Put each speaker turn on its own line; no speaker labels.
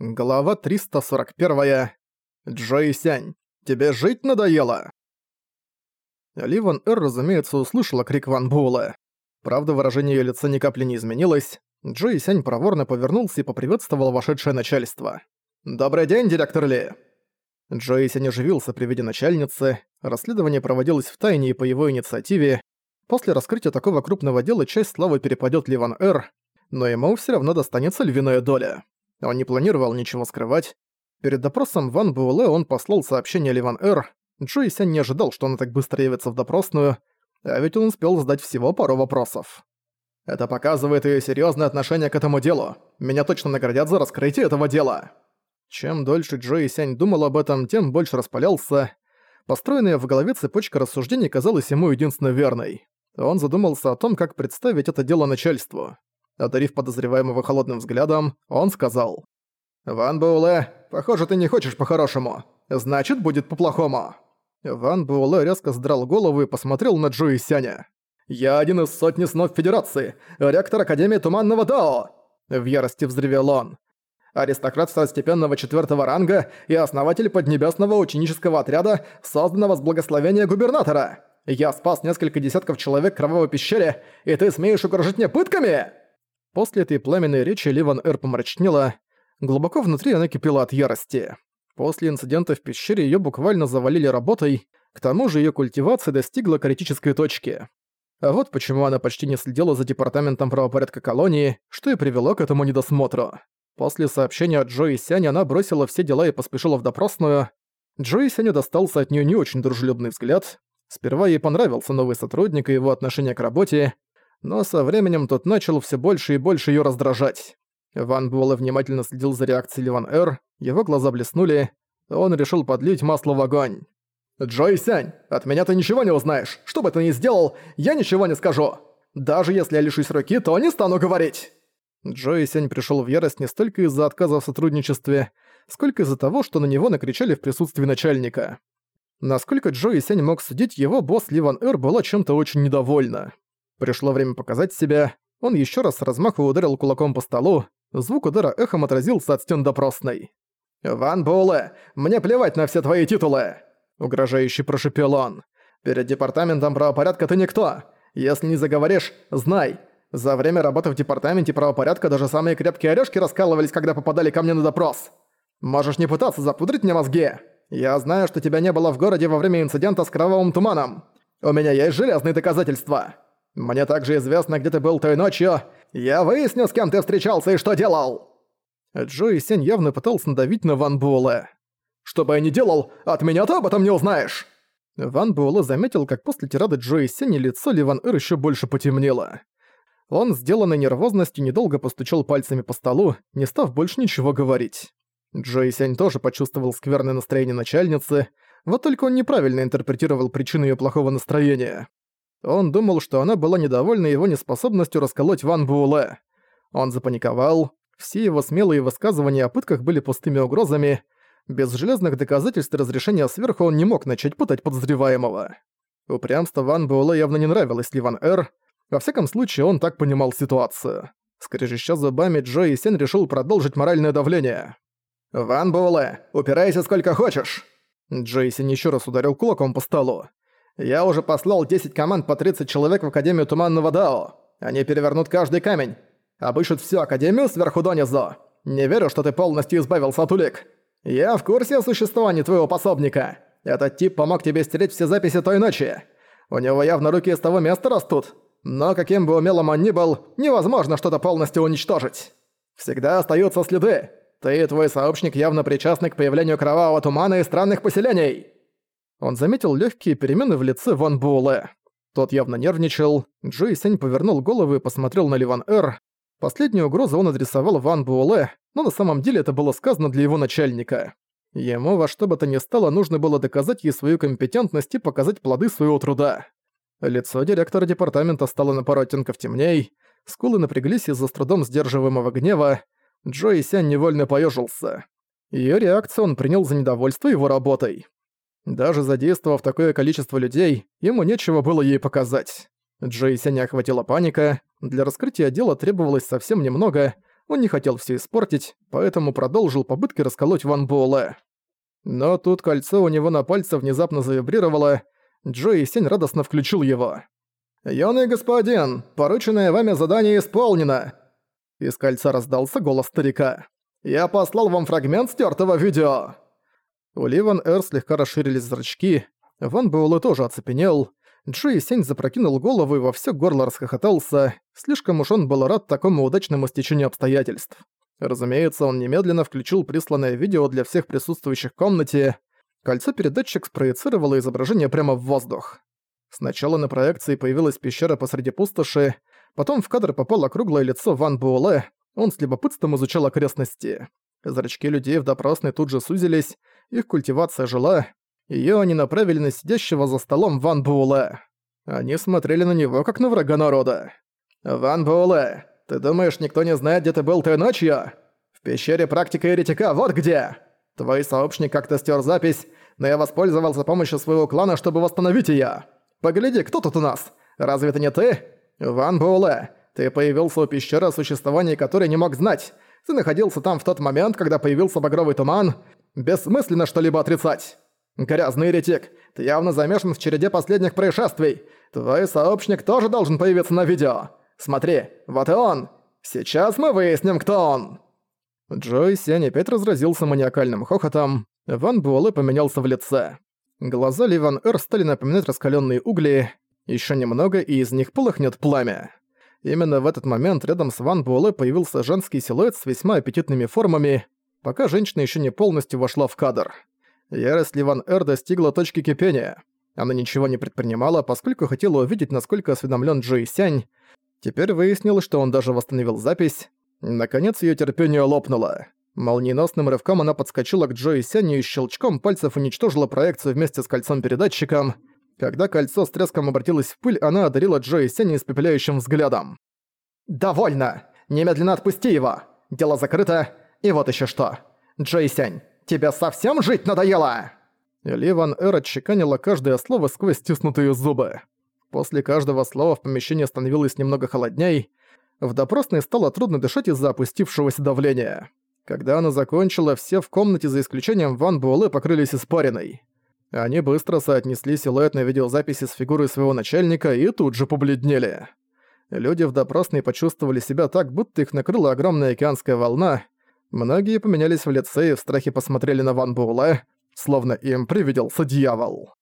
Глава 341. Джои Сянь, тебе жить надоело? Ли Ван Эр, разумеется, услышала крик Ван Буэлла. Правда, выражение её лица ни капли не изменилось. Джои Сянь проворно повернулся и поприветствовал вошедшее начальство. «Добрый день, директор Ли!» Джои Сянь оживился при виде начальницы. Расследование проводилось в тайне и по его инициативе. После раскрытия такого крупного дела часть славы перепадёт Ли Ван Эр, но ему всё равно достанется львиная доля. Он не планировал ничего скрывать. Перед допросом Ван Буэлэ он послал сообщение Ливан Эр. Джои Сянь не ожидал, что она так быстро явится в допросную, а ведь он успел задать всего пару вопросов. Это показывает её серьёзное отношение к этому делу. Меня точно наградят за раскрытие этого дела. Чем дольше Джои Сянь думал об этом, тем больше распалялся. Построенная в голове цепочка рассуждений казалась ему единственно верной. Он задумался о том, как представить это дело начальству. Одарив подозреваемого холодным взглядом, он сказал. «Ван Буэлэ, похоже, ты не хочешь по-хорошему. Значит, будет по-плохому». Ван Буэлэ резко сдрал голову и посмотрел на Джо и Сяня. «Я один из сотни снов Федерации, ректор Академии Туманного Дао!» В ярости взревел он. «Аристократ второстепенного четвертого ранга и основатель поднебесного ученического отряда, созданного с благословения губернатора. Я спас несколько десятков человек в кровавой пещере, и ты смеешь угрожать мне пытками?» После этой пламенной речи Ливан Эр помрачнела. Глубоко внутри она кипела от ярости. После инцидента в пещере её буквально завалили работой, к тому же её культивация достигла критической точки. А вот почему она почти не следила за департаментом правопорядка колонии, что и привело к этому недосмотру. После сообщения от Джои Сянь она бросила все дела и поспешила в допросную. Джои Сяню достался от неё не очень дружелюбный взгляд. Сперва ей понравился новый сотрудник и его отношение к работе, но со временем тот начал все больше и больше ее раздражать. Ван Буэлэ внимательно следил за реакцией Ливан Эр, его глаза блеснули, он решил подлить масло в огонь. «Джой Сянь, от меня ты ничего не узнаешь. Что бы ты ни сделал, я ничего не скажу. Даже если я лишусь руки, то не стану говорить». Джой Сянь пришел в ярость не столько из-за отказа в сотрудничестве, сколько из-за того, что на него накричали в присутствии начальника. Насколько Джой Сянь мог судить, его босс Ливан Эр была чем-то очень недовольна. Пришло время показать себя. Он еще раз с размаху ударил кулаком по столу. Звук удара эхом отразился от стен допросной. «Ван Буэлэ, мне плевать на все твои титулы!» Угрожающе прошипел он. «Перед департаментом правопорядка ты никто. Если не заговоришь, знай. За время работы в департаменте правопорядка даже самые крепкие орешки раскалывались, когда попадали ко мне на допрос. Можешь не пытаться запудрить мне мозги. Я знаю, что тебя не было в городе во время инцидента с кровавым туманом. У меня есть железные доказательства. Мне также известно, где ты был той ночью. Я выясню, с кем ты встречался и что делал!» Джо и Сень явно пытался надавить на Ван Буэлэ. «Что бы я ни делал, от меня ты об этом не узнаешь!» Ван Буэлэ заметил, как после тирады Джо и Сень лицо Ливан Эр ещё больше потемнело. Он, сделанный нервозностью, недолго постучал пальцами по столу, не став больше ничего говорить. Джо и Сень тоже почувствовал скверное настроение начальницы, вот только он неправильно интерпретировал причину её плохого настроения. Он думал, что она была недовольна его неспособностью расколоть Ван Буэлэ. Он запаниковал. Все его смелые высказывания о пытках были пустыми угрозами. Без железных доказательств разрешения сверху он не мог начать пытать подозреваемого. Упрямство Ван Буэлэ явно не нравилось Ли Ван Эр. Во всяком случае, он так понимал ситуацию. Скрежеща зубами, Джо и Сен решил продолжить моральное давление. «Ван Буэлэ, упирайся сколько хочешь!» Джейсон еще раз ударил кулаком по столу. Я уже послал 10 команд по 30 человек в Академию Туманного Дао. Они перевернут каждый камень. Обыщут всю Академию сверху донизу. Не верю, что ты полностью избавился от улик. Я в курсе о существовании твоего пособника. Этот тип помог тебе стереть все записи той ночи. У него явно руки из того места растут. Но каким бы умелым он ни был, невозможно что-то полностью уничтожить. Всегда остаются следы. Ты и твой сообщник явно причастны к появлению кровавого тумана и странных поселений. Он заметил легкие перемены в лице Ван Буэлэ. Тот явно нервничал. Джей Сень повернул голову и посмотрел на Ливан Эр. Последнюю угрозу он адресовал Ван Буэлэ, но на самом деле это было сказано для его начальника. Ему во что бы то ни стало нужно было доказать ей свою компетентность и показать плоды своего труда. Лицо директора департамента стало на пару оттенков темней, скулы напряглись из-за с трудом сдерживаемого гнева, Джо и Сянь невольно поёжился. Её реакцию он принял за недовольство его работой. Даже задействовав такое количество людей, ему нечего было ей показать. Джейси не охватила паника, для раскрытия дела требовалось совсем немного, Он не хотел все испортить, поэтому продолжил попытки расколоть Ван Буэлэ. Но тут кольцо у него на пальце внезапно завибрировало, Джо и Сень радостно включил его. «Юный господин, порученное вами задание исполнено!» Из кольца раздался голос старика. «Я послал вам фрагмент стертого видео!» У Ливан Эр слегка расширились зрачки, Ван Буэлэ тоже оцепенел, Джо и Сень запрокинул голову и во всё горло расхохотался, слишком уж он был рад такому удачному стечению обстоятельств. Разумеется, он немедленно включил присланное видео для всех присутствующих в комнате. Кольцо-передатчик спроецировало изображение прямо в воздух. Сначала на проекции появилась пещера посреди пустоши, потом в кадр попало круглое лицо Ван Буэлэ, он с любопытством изучал окрестности. Зрачки людей в допросной тут же сузились, их культивация жила, её они направили на сидящего за столом Ван Буэлэ. Они смотрели на него, как на врага народа. «Ван Буэлэ, ты думаешь, никто не знает, где ты был той ночью? В пещере практика еретика, вот где! Твой сообщник как-то стер запись, но я воспользовался помощью своего клана, чтобы восстановить её. Погляди, кто тут у нас? Разве это не ты? Ван Буэлэ, ты появился у пещеры, о существовании которой не мог знать. Ты находился там в тот момент, когда появился багровый туман. Бессмысленно что-либо отрицать. Грязный еретик, ты явно замешан в череде последних происшествий. Твой сообщник тоже должен появиться на видео. Смотри, вот и он. Сейчас мы выясним, кто он. Джой Сень опять разразился маниакальным хохотом. Ван Буэлэ поменялся в лице. Глаза Ли Ван Эр стали напоминать раскаленные угли. Еще немного, и из них полыхнет пламя. Именно в этот момент рядом с Ван Буэлэ появился женский силуэт с весьма аппетитными формами, пока женщина еще не полностью вошла в кадр. Ярость Ливан Эр достигла точки кипения. Она ничего не предпринимала, поскольку хотела увидеть, насколько осведомлен Джои Сянь. Теперь выяснилось, что он даже восстановил запись. Наконец ее терпение лопнуло. Молниеносным рывком она подскочила к Джои Сяню и щелчком пальцев уничтожила проекцию вместе с кольцом-передатчиком. Когда кольцо с треском обратилось в пыль, она одарила Джои Сяню испепеляющим взглядом. «Довольно! Немедленно отпусти его! Дело закрыто, и вот еще что! Джои Сянь, тебе совсем жить надоело?» Ливан Эр отчеканила каждое слово сквозь стиснутые зубы. После каждого слова в помещении становилось немного холодней. В допросной стало трудно дышать из-за опустившегося давления. Когда она закончила, все в комнате за исключением Ван Буэлэ покрылись испариной. Они быстро соотнесли силуэт на видеозаписи с фигурой своего начальника и тут же побледнели. Люди в допросной почувствовали себя так, будто их накрыла огромная океанская волна. Многие поменялись в лице и в страхе посмотрели на Ван Буэлэ, словно им привиделся дьявол.